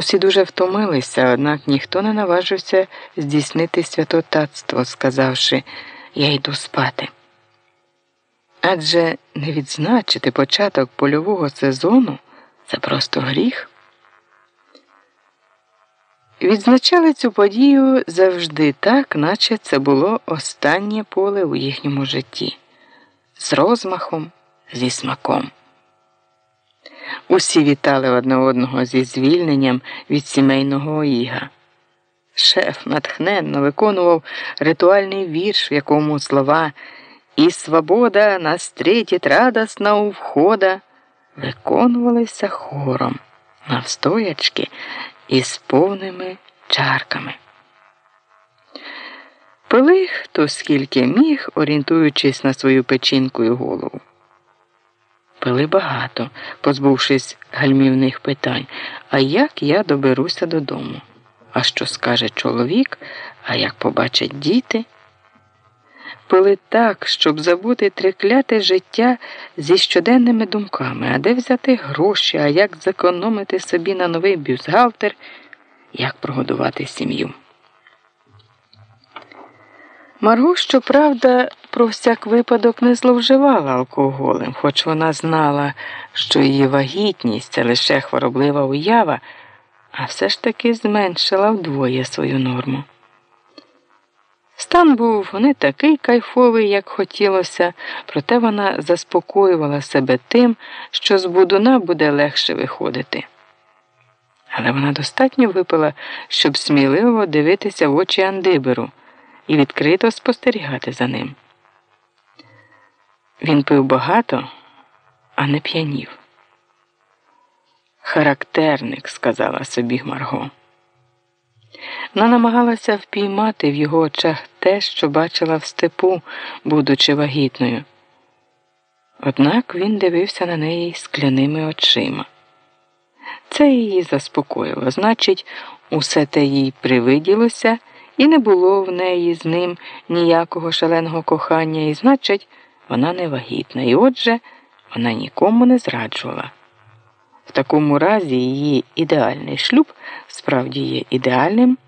Усі дуже втомилися, однак ніхто не наважився здійснити святотатство, сказавши Я йду спати. Адже не відзначити початок польового сезону це просто гріх. Відзначали цю подію завжди так, наче це було останнє поле у їхньому житті, з розмахом, зі смаком. Усі вітали одне одного зі звільненням від сімейного іга. Шеф натхненно виконував ритуальний вірш, в якому слова і свобода настрітить радосна у входа виконувалися хором навстоячки із повними чарками. Пили хто скільки міг, орієнтуючись на свою печінкою голову. Пили багато, позбувшись гальмівних питань, а як я доберуся додому? А що скаже чоловік, а як побачать діти? Пили так, щоб забути трикляте життя зі щоденними думками, а де взяти гроші, а як зекономити собі на новий бюстгальтер, як прогодувати сім'ю. Марго, щоправда, про всяк випадок не зловживала алкоголем, хоч вона знала, що її вагітність це лише хвороблива уява, а все ж таки зменшила вдвоє свою норму. Стан був не такий кайфовий, як хотілося, проте вона заспокоювала себе тим, що з будуна буде легше виходити. Але вона достатньо випила, щоб сміливо дивитися в очі Андиберу і відкрито спостерігати за ним. Він пив багато, а не п'янів. Характерник, сказала собі Марго. Вона намагалася впіймати в його очах те, що бачила в степу, будучи вагітною. Однак він дивився на неї скляними очима. Це її заспокоїло, значить, усе те їй привиділося, і не було в неї з ним ніякого шаленого кохання, і значить, вона не вагітна, і отже, вона нікому не зраджувала. В такому разі її ідеальний шлюб справді є ідеальним,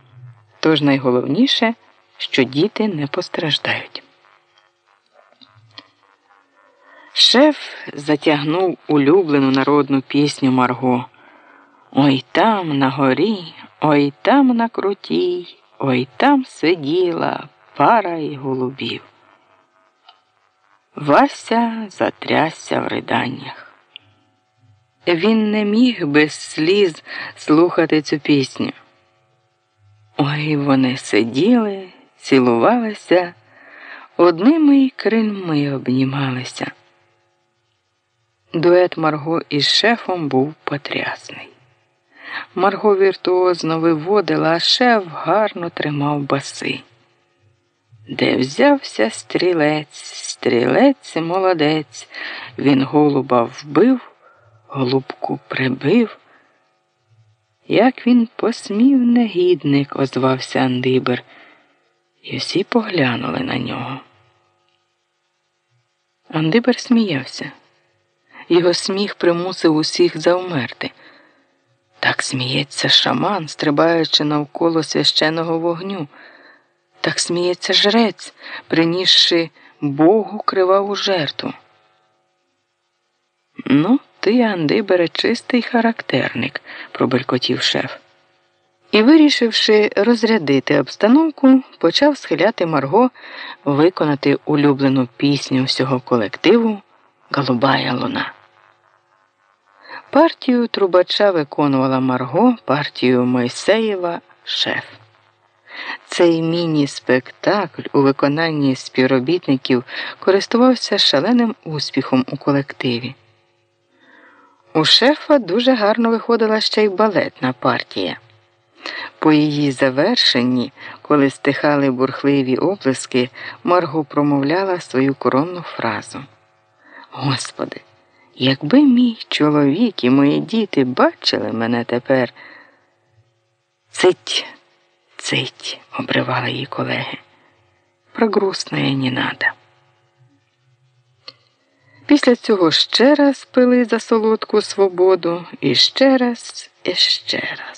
тож найголовніше, що діти не постраждають. Шеф затягнув улюблену народну пісню Марго. Ой там на горі, ой там на крутій, ой там сиділа пара і голубів. Вася затрясся в риданнях. Він не міг без сліз слухати цю пісню. Ой, вони сиділи, цілувалися, одними й крильми обнімалися. Дует Марго із шефом був потрясний. Марго віртуозно виводила, а шеф гарно тримав баси. Де взявся стрілець, стрілець молодець, він голуба вбив голубку прибив. Як він посмів негідник, озвався Андибер, і всі поглянули на нього. Андибер сміявся. Його сміх примусив усіх завмерти. Так сміється шаман, стрибаючи навколо священого вогню. Так сміється жрець, принісши Богу криваву жертву. Ну, ти, Андибере, чистий характерник, пробелькотів шеф. І, вирішивши розрядити обстановку, почав схиляти Марго виконати улюблену пісню всього колективу Голубая луна. Партію Трубача виконувала Марго, партію Мойсеєва шеф. Цей міні-спектакль у виконанні співробітників користувався шаленим успіхом у колективі. У шефа дуже гарно виходила ще й балетна партія. По її завершенні, коли стихали бурхливі оплески, Марго промовляла свою коронну фразу. Господи, якби мій чоловік і мої діти бачили мене тепер. Цить, цить, обривала її колеги. Прогрустная не надо. Після цього ще раз пили за солодку свободу і ще раз, і ще раз.